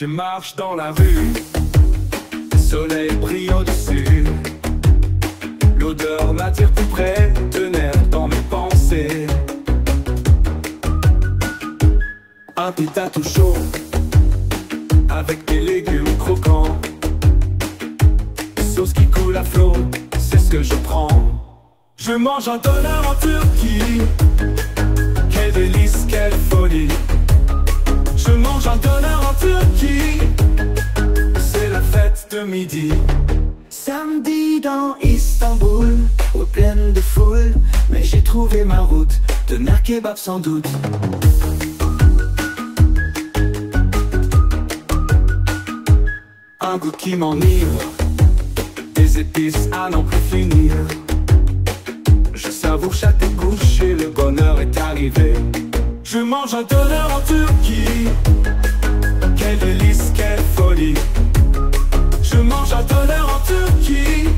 Je marche dans la rue, le soleil brille au-dessus. L'odeur m'attire tout près, tenait dans mes pensées. Un pita tout chaud, avec des légumes croquants. Sauce qui coule à flot, c'est ce que je prends. Je mange un donneur en Turquie. Samedi dans Istanbul, au pleine de foule, mais j'ai trouvé ma route, de kebab sans doute. Un goût qui m'enivre, des épices à n'en plus finir. Je savoure chaque couche et le bonheur est arrivé. Je mange un donneur en Turquie. Mange un donneur en Turquie.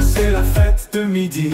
C'est la fête de midi.